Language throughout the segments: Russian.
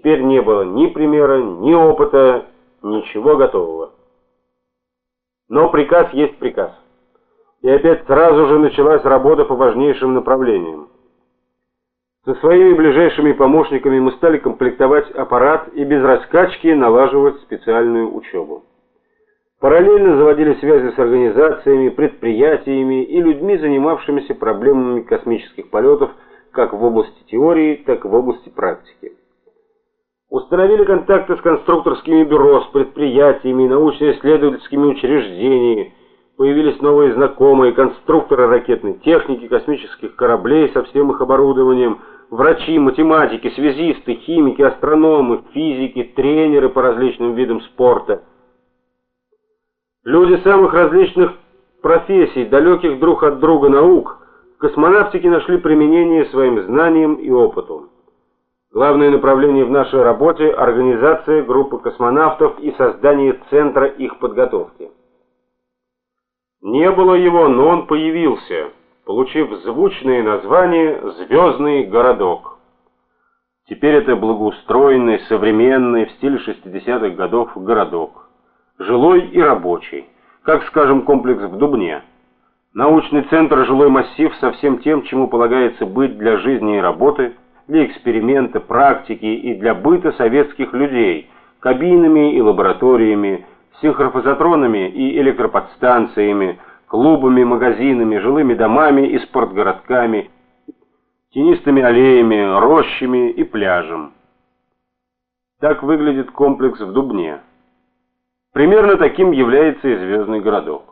Теперь не было ни примера, ни опыта, ничего готового. Но приказ есть приказ. И опять сразу же началась работа по важнейшим направлениям. Со своими ближайшими помощниками мы стали комплектовать аппарат и без раскачки налаживать специальную учебу. Параллельно заводили связи с организациями, предприятиями и людьми, занимавшимися проблемами космических полетов как в области теории, так и в области практики. Установили контакты с конструкторскими бюро, с предприятиями, научно-исследовательскими учреждениями. Появились новые знакомые, конструкторы ракетной техники, космических кораблей со всем их оборудованием, врачи, математики, связисты, химики, астрономы, физики, тренеры по различным видам спорта. Люди самых различных профессий, далеких друг от друга наук, в космонавтике нашли применение своим знаниям и опыту. Главное направление в нашей работе – организация группы космонавтов и создание центра их подготовки. Не было его, но он появился, получив звучное название «Звездный городок». Теперь это благоустроенный, современный, в стиле 60-х годов городок. Жилой и рабочий, как, скажем, комплекс в Дубне. Научный центр, жилой массив со всем тем, чему полагается быть для жизни и работы – для эксперимента, практики и для быта советских людей, кабинами и лабораториями, синхрофазотронами и электроподстанциями, клубами, магазинами, жилыми домами и спортгородками, тенистыми аллеями, рощами и пляжем. Так выглядит комплекс в Дубне. Примерно таким является и звездный городок.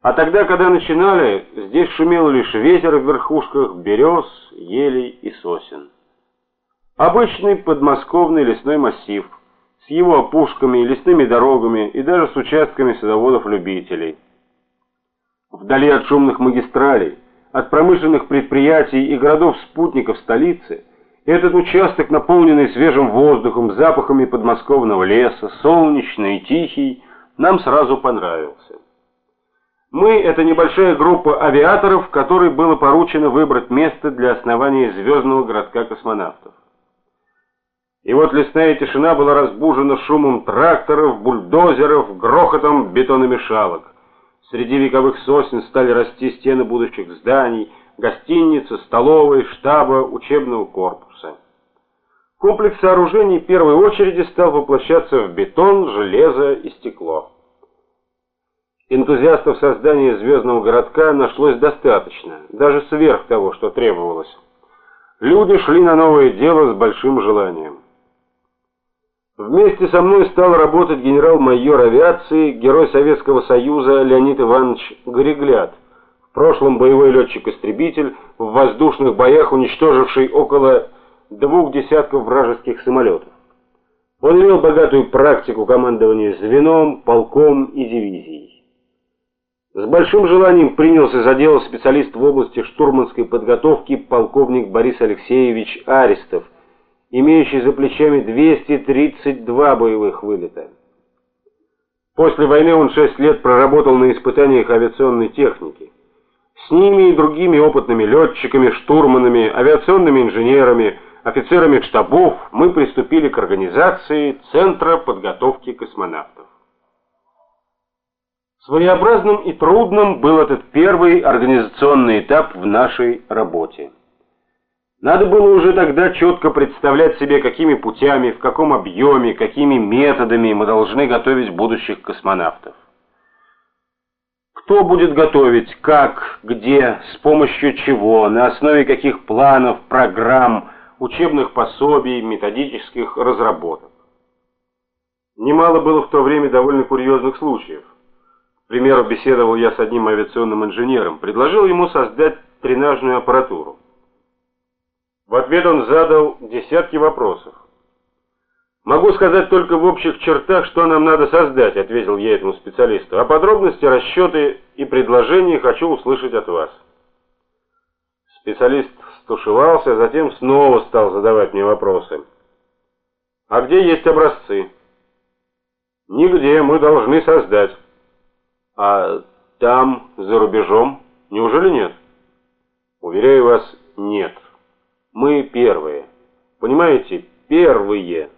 А тогда, когда начинали, здесь шумел лишь ветер в верхушках берез, елей и сосен. Обычный подмосковный лесной массив с его опушками, лесными дорогами и даже с участками садоводов-любителей. Вдали от шумных магистралей, от промышленных предприятий и городов-спутников столицы, этот участок, наполненный свежим воздухом, запахами подмосковного леса, солнечный и тихий, нам сразу понравился. Мы – это небольшая группа авиаторов, которой было поручено выбрать место для основания звездного городка космонавтов. И вот лесная тишина была разбужена шумом тракторов, бульдозеров, грохотом бетономешалок. Среди вековых сосен стали расти стены будущих зданий, гостиницы, столовой, штаба, учебного корпуса. Комплекс сооружений в первой очереди стал воплощаться в бетон, железо и стекло. Энтузиастов создания звездного городка нашлось достаточно, даже сверх того, что требовалось. Люди шли на новое дело с большим желанием. Вместе со мной стал работать генерал-майор авиации, герой Советского Союза Леонид Иванович Горегляд, в прошлом боевой летчик-истребитель, в воздушных боях уничтоживший около двух десятков вражеских самолетов. Он имел богатую практику командования звеном, полком и дивизией. С большим желанием принялся за дело специалист в области штурманской подготовки полковник Борис Алексеевич Аристов, имеющий за плечами 232 боевых вылета. После войны он 6 лет проработал на испытаниях авиационной техники. С ними и другими опытными летчиками, штурманами, авиационными инженерами, офицерами штабов мы приступили к организации Центра подготовки космонавтов. Своеобразным и трудным был этот первый организационный этап в нашей работе. Надо было уже тогда четко представлять себе, какими путями, в каком объеме, какими методами мы должны готовить будущих космонавтов. Кто будет готовить, как, где, с помощью чего, на основе каких планов, программ, учебных пособий, методических разработок. Немало было в то время довольно курьезных случаев. К примеру, беседовал я с одним авиационным инженером, предложил ему создать тренажную аппаратуру. В ответ он задал десятки вопросов. «Могу сказать только в общих чертах, что нам надо создать», — ответил я этому специалисту. «А подробности, расчеты и предложения хочу услышать от вас». Специалист стушевался, затем снова стал задавать мне вопросы. «А где есть образцы?» «Нигде, мы должны создать». А там, за рубежом, неужели нет? Уверяю вас, нет. Мы первые. Понимаете, первые.